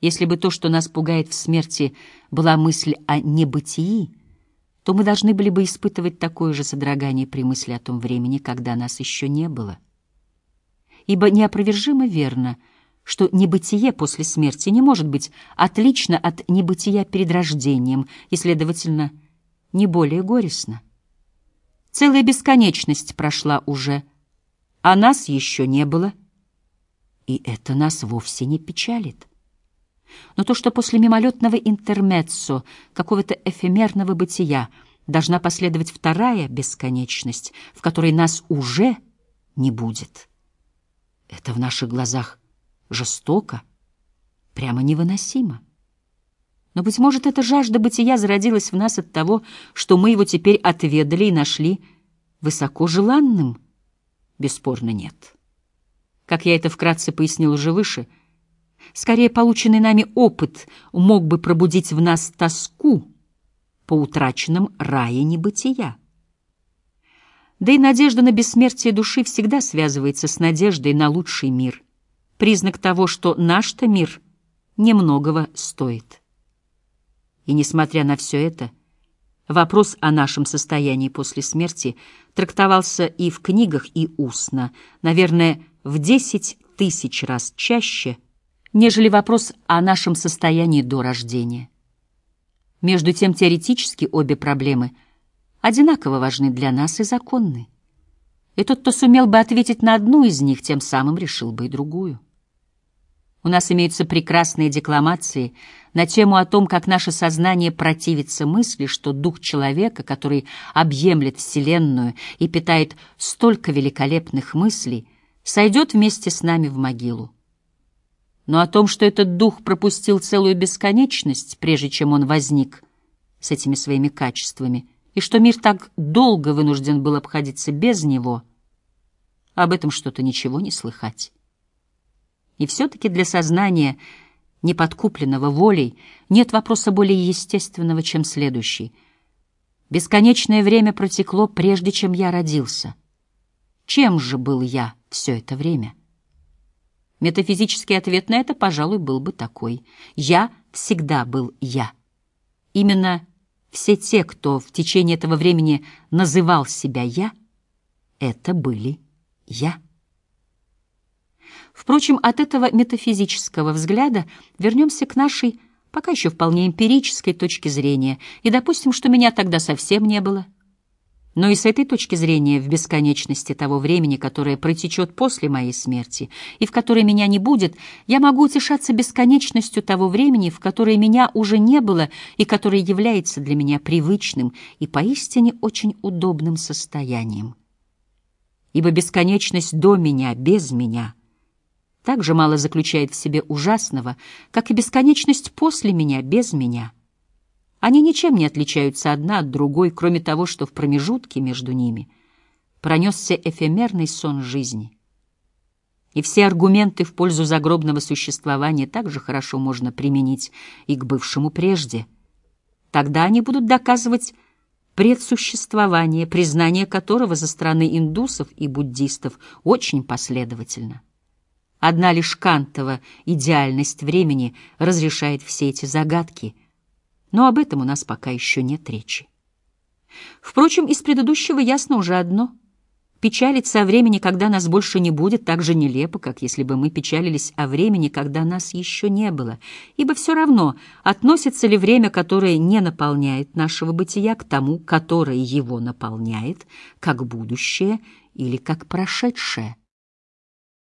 Если бы то, что нас пугает в смерти, была мысль о небытии, то мы должны были бы испытывать такое же содрогание при мысли о том времени, когда нас еще не было. Ибо неопровержимо верно, что небытие после смерти не может быть отлично от небытия перед рождением и, следовательно, не более горестно. Целая бесконечность прошла уже, а нас еще не было, и это нас вовсе не печалит. Но то, что после мимолетного интермеццо, какого-то эфемерного бытия, должна последовать вторая бесконечность, в которой нас уже не будет, это в наших глазах жестоко, прямо невыносимо. Но, быть может, эта жажда бытия зародилась в нас от того, что мы его теперь отведали и нашли высоко желанным? Бесспорно, нет. Как я это вкратце пояснил уже выше, скорее полученный нами опыт мог бы пробудить в нас тоску по утраченным рае небытия. Да и надежда на бессмертие души всегда связывается с надеждой на лучший мир, признак того, что наш-то мир немногого стоит. И несмотря на все это, вопрос о нашем состоянии после смерти трактовался и в книгах, и устно, наверное, в десять тысяч раз чаще, нежели вопрос о нашем состоянии до рождения. Между тем, теоретически обе проблемы одинаково важны для нас и законны. И тот, кто сумел бы ответить на одну из них, тем самым решил бы и другую. У нас имеются прекрасные декламации на тему о том, как наше сознание противится мысли, что дух человека, который объемлет Вселенную и питает столько великолепных мыслей, сойдет вместе с нами в могилу. Но о том, что этот дух пропустил целую бесконечность, прежде чем он возник с этими своими качествами, и что мир так долго вынужден был обходиться без него, об этом что-то ничего не слыхать. И все-таки для сознания, неподкупленного волей, нет вопроса более естественного, чем следующий. Бесконечное время протекло, прежде чем я родился. Чем же был я все это время? Метафизический ответ на это, пожалуй, был бы такой. Я всегда был я. Именно все те, кто в течение этого времени называл себя «я», это были «я». Впрочем, от этого метафизического взгляда вернемся к нашей, пока еще вполне эмпирической точке зрения, и допустим, что меня тогда совсем не было. Но и с этой точки зрения в бесконечности того времени, которое протечет после моей смерти, и в которой меня не будет, я могу утешаться бесконечностью того времени, в которое меня уже не было и которое является для меня привычным и поистине очень удобным состоянием. Ибо бесконечность до меня, без меня — так же мало заключает в себе ужасного, как и бесконечность после меня, без меня. Они ничем не отличаются одна от другой, кроме того, что в промежутке между ними пронесся эфемерный сон жизни. И все аргументы в пользу загробного существования также хорошо можно применить и к бывшему прежде. Тогда они будут доказывать предсуществование, признание которого за стороны индусов и буддистов очень последовательно. Одна лишь Кантова идеальность времени разрешает все эти загадки, но об этом у нас пока еще нет речи. Впрочем, из предыдущего ясно уже одно. Печалиться о времени, когда нас больше не будет, так же нелепо, как если бы мы печалились о времени, когда нас еще не было, ибо все равно, относится ли время, которое не наполняет нашего бытия, к тому, которое его наполняет, как будущее или как прошедшее.